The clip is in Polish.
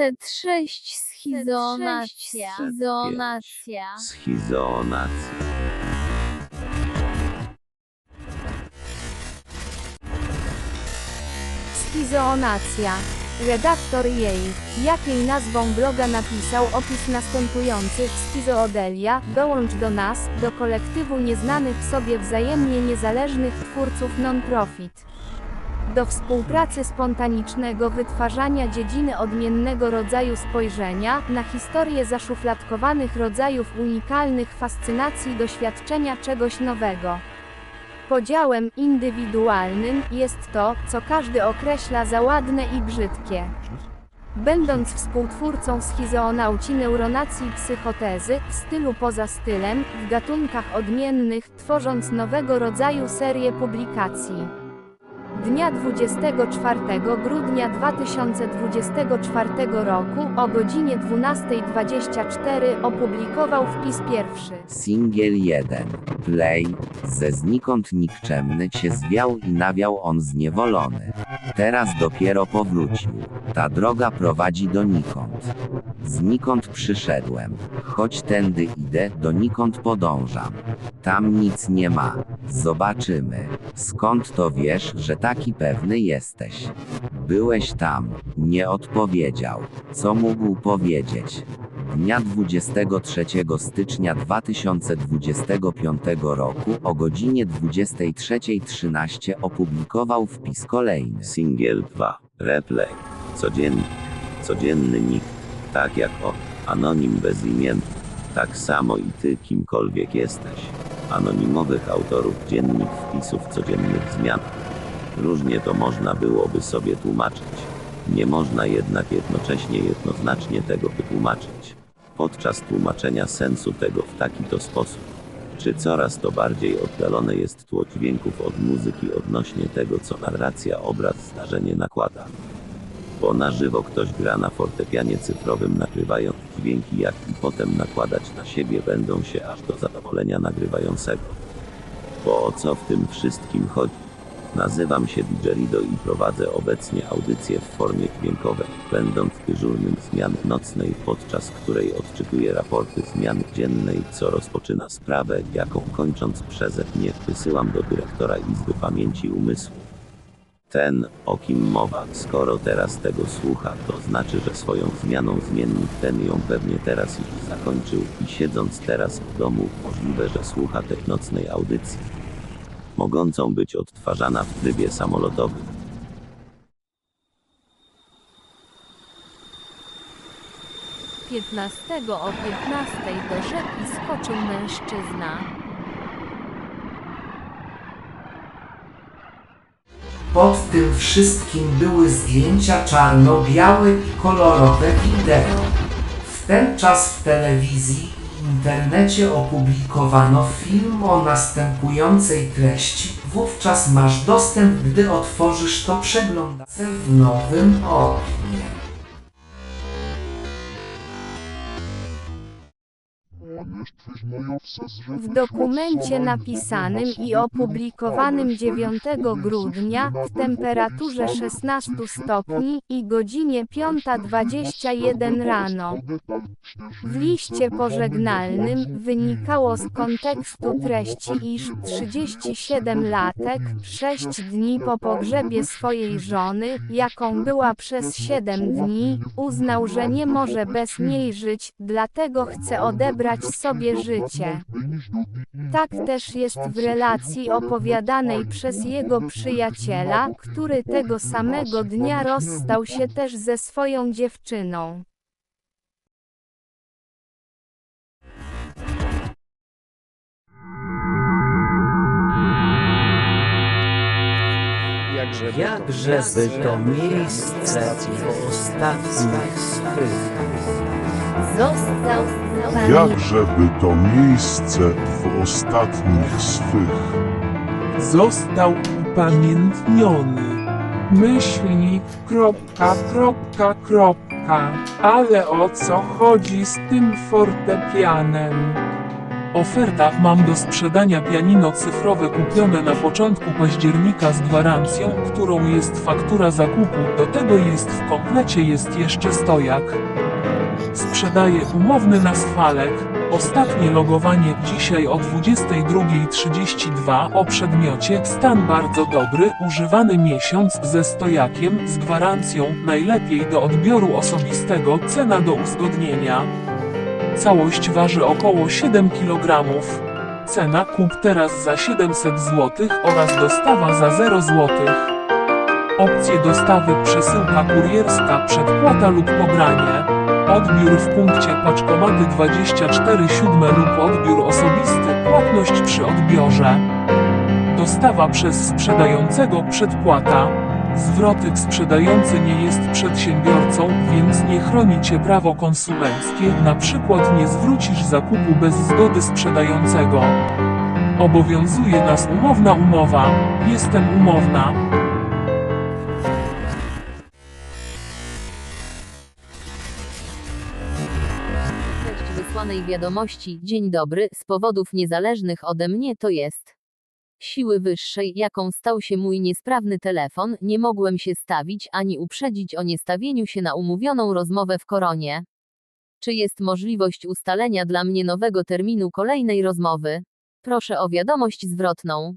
Set 6 schizonacja. Schizonacja. Schizoonacja. Schizoonacja. Redaktor jej, jakiej nazwą bloga napisał opis następujący Schizoodelia, dołącz do nas, do kolektywu nieznanych sobie wzajemnie niezależnych twórców non-profit. Do współpracy spontanicznego wytwarzania dziedziny odmiennego rodzaju spojrzenia na historię zaszufladkowanych rodzajów unikalnych fascynacji doświadczenia czegoś nowego. Podziałem indywidualnym jest to, co każdy określa za ładne i brzydkie. Będąc współtwórcą schizoonauci neuronacji psychotezy, w stylu poza stylem, w gatunkach odmiennych, tworząc nowego rodzaju serię publikacji. Dnia 24 grudnia 2024 roku o godzinie 12.24 opublikował wpis pierwszy. Singiel 1. Play. Ze znikąd nikczemny cię zwiał i nawiał on zniewolony. Teraz dopiero powrócił. Ta droga prowadzi donikąd. Znikąd przyszedłem. Choć tędy idę, donikąd podążam. Tam nic nie ma. Zobaczymy. Skąd to wiesz, że taki pewny jesteś? Byłeś tam. Nie odpowiedział. Co mógł powiedzieć? Dnia 23 stycznia 2025 roku o godzinie 23.13 opublikował wpis kolejny. Singiel 2. Replay. Codziennie. Codzienny nikt. Tak jak on. Anonim bezimienny. Tak samo i ty kimkolwiek jesteś. Anonimowych autorów dziennik wpisów codziennych zmian. Różnie to można byłoby sobie tłumaczyć. Nie można jednak jednocześnie jednoznacznie tego wytłumaczyć. Podczas tłumaczenia sensu tego w taki to sposób. Czy coraz to bardziej oddalone jest tło dźwięków od muzyki odnośnie tego, co narracja, obraz, zdarzenie nakłada? Bo na żywo ktoś gra na fortepianie cyfrowym, nagrywając dźwięki, jak i potem nakładać na siebie będą się aż do zadowolenia nagrywającego. Bo o co w tym wszystkim chodzi? Nazywam się Didgerido i prowadzę obecnie audycję w formie dźwiękowej, będąc dyżurnym zmiany nocnej, podczas której odczytuję raporty zmiany dziennej, co rozpoczyna sprawę, jaką kończąc przeze mnie wysyłam do dyrektora Izby Pamięci Umysłu. Ten, o kim mowa, skoro teraz tego słucha, to znaczy, że swoją zmianą zmiennik ten ją pewnie teraz już zakończył i siedząc teraz w domu, możliwe, że słucha tej nocnej audycji, mogącą być odtwarzana w trybie samolotowym. Piętnastego o 15 do rzeki skoczył mężczyzna. Pod tym wszystkim były zdjęcia czarno-białe i kolorowe wideo. W ten czas w telewizji i internecie opublikowano film o następującej treści. Wówczas masz dostęp, gdy otworzysz to przeglądarkę w nowym oknie. W dokumencie napisanym i opublikowanym 9 grudnia w temperaturze 16 stopni i godzinie 5.21 rano. W liście pożegnalnym wynikało z kontekstu treści, iż 37 latek, 6 dni po pogrzebie swojej żony, jaką była przez 7 dni, uznał, że nie może bez niej żyć, dlatego chce odebrać sobie życie. Tak też jest w relacji opowiadanej przez jego przyjaciela, który tego samego dnia rozstał się też ze swoją dziewczyną. Jakżeby to miejsce w ostatnich swych Został Jakżeby to miejsce w ostatnich swych został upamiętniony. Myślnik, kropka, kropka, kropka. Ale o co chodzi z tym fortepianem? Oferta mam do sprzedania pianino cyfrowe kupione na początku października z gwarancją, którą jest faktura zakupu, do tego jest w komplecie jest jeszcze stojak. Sprzedaję umowny nasfalek. Ostatnie logowanie dzisiaj o 22.32 o przedmiocie stan bardzo dobry, używany miesiąc ze stojakiem, z gwarancją, najlepiej do odbioru osobistego, cena do uzgodnienia. Całość waży około 7 kg. Cena kup teraz za 700 zł oraz dostawa za 0 zł. Opcje dostawy przesyłka kurierska, przedpłata lub pobranie. Odbiór w punkcie paczkomaty 24/7 lub odbiór osobisty, płatność przy odbiorze. Dostawa przez sprzedającego przedpłata. Zwroty sprzedający nie jest przedsiębiorcą, więc nie chroni cię prawo konsumenckie, na przykład nie zwrócisz zakupu bez zgody sprzedającego. Obowiązuje nas umowna umowa. Jestem umowna. Wysłanej wiadomości Dzień dobry, z powodów niezależnych ode mnie to jest siły wyższej, jaką stał się mój niesprawny telefon, nie mogłem się stawić ani uprzedzić o niestawieniu się na umówioną rozmowę w koronie. Czy jest możliwość ustalenia dla mnie nowego terminu kolejnej rozmowy? Proszę o wiadomość zwrotną.